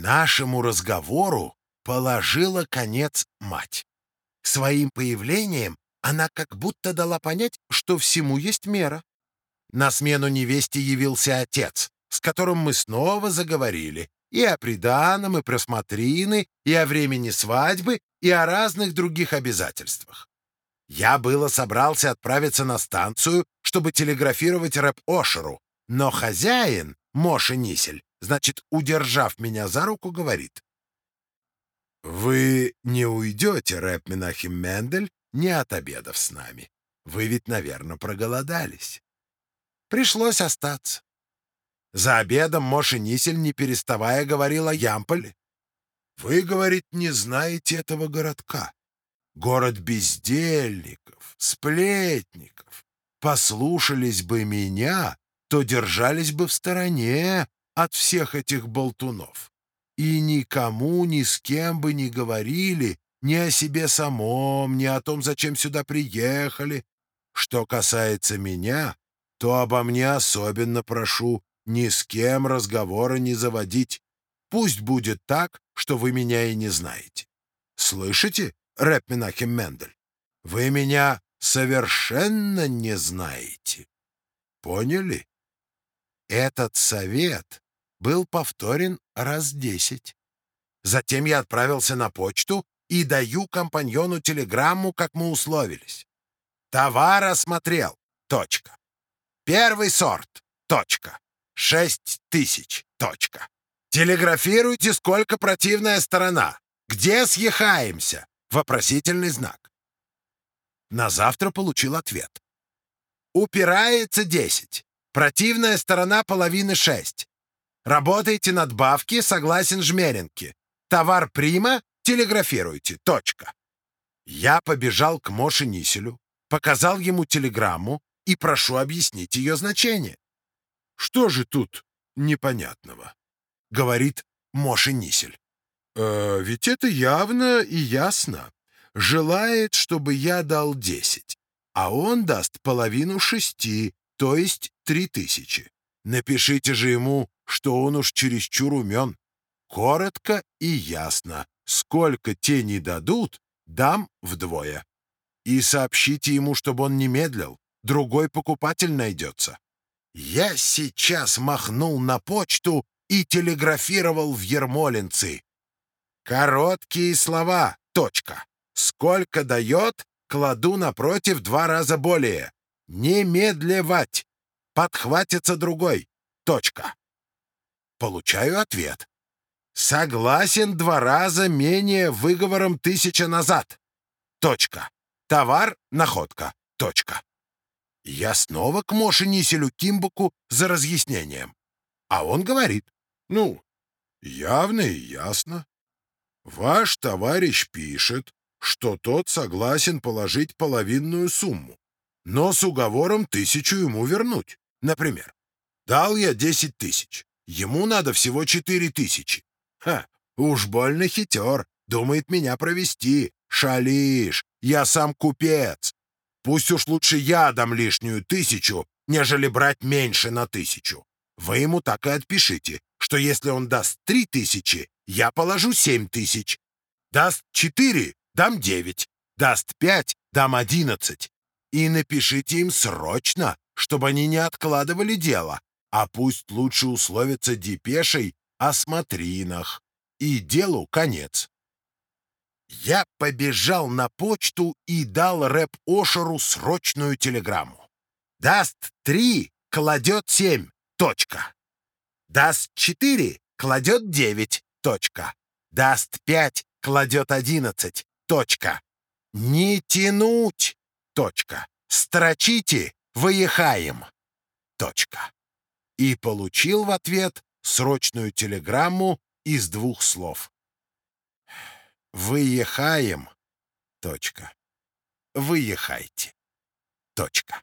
Нашему разговору положила конец мать. Своим появлением она как будто дала понять, что всему есть мера. На смену невесте явился отец, с которым мы снова заговорили и о приданом, и про смотрины, и о времени свадьбы, и о разных других обязательствах. Я было собрался отправиться на станцию, чтобы телеграфировать рэп-ошеру, но хозяин, Моша Нисель, значит, удержав меня за руку, говорит. «Вы не уйдете, рэп Менахим Мендель, не от обедов с нами. Вы ведь, наверное, проголодались». Пришлось остаться. За обедом Моша Нисель, не переставая, говорил о Ямполе. «Вы, — говорит, — не знаете этого городка. Город бездельников, сплетников. Послушались бы меня, то держались бы в стороне от всех этих болтунов. И никому ни с кем бы не говорили ни о себе самом, ни о том, зачем сюда приехали. Что касается меня, то обо мне особенно прошу ни с кем разговора не заводить. Пусть будет так, что вы меня и не знаете. Слышите, рэп Менахем Мендель? Вы меня совершенно не знаете. Поняли? Этот совет был повторен раз десять. Затем я отправился на почту и даю компаньону телеграмму, как мы условились. Товар осмотрел. Точка. Первый сорт. Точка. Шесть тысяч. Точка. Телеграфируйте, сколько противная сторона. Где съехаемся? Вопросительный знак. На завтра получил ответ. Упирается десять. Противная сторона половины шесть. Работайте надбавки, согласен Жмеренки. Товар прима, телеграфируйте. Точка. Я побежал к Моше Ниселю, показал ему телеграмму и прошу объяснить ее значение. «Что же тут непонятного?» — говорит Моше Нисель. «Э, «Ведь это явно и ясно. Желает, чтобы я дал десять, а он даст половину шести, то есть три тысячи. Напишите же ему, что он уж чересчур умен. Коротко и ясно. Сколько те не дадут, дам вдвое. И сообщите ему, чтобы он не медлил. Другой покупатель найдется. Я сейчас махнул на почту и телеграфировал в Ермолинцы. Короткие слова. Точка. Сколько дает, кладу напротив два раза более. Не медлевать. Подхватится другой. Точка. Получаю ответ. Согласен два раза менее выговором тысяча назад. Точка. Товар — находка. Точка. Я снова к Моше Ниселю Кимбаку за разъяснением. А он говорит. Ну, явно и ясно. Ваш товарищ пишет, что тот согласен положить половинную сумму но с уговором тысячу ему вернуть. Например, дал я десять тысяч, ему надо всего четыре тысячи. Ха, уж больно хитер, думает меня провести. Шалишь, я сам купец. Пусть уж лучше я дам лишнюю тысячу, нежели брать меньше на тысячу. Вы ему так и отпишите, что если он даст три тысячи, я положу семь тысяч. Даст четыре, дам девять. Даст пять, дам одиннадцать. И напишите им срочно, чтобы они не откладывали дело, а пусть лучше условятся депешей о смотринах. И делу конец. Я побежал на почту и дал рэп-ошеру срочную телеграмму. Даст три, кладет семь. Точка. Даст четыре, кладет девять. Точка. Даст пять, кладет одиннадцать. Точка. Не тянуть. Точка. Строчите, выехаем. Точка. И получил в ответ срочную телеграмму из двух слов. Выехаем. Точка. Выехайте. Точка.